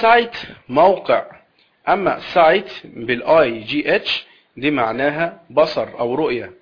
site موقع. أما sight بال I G H T معناها بصر أو رؤية.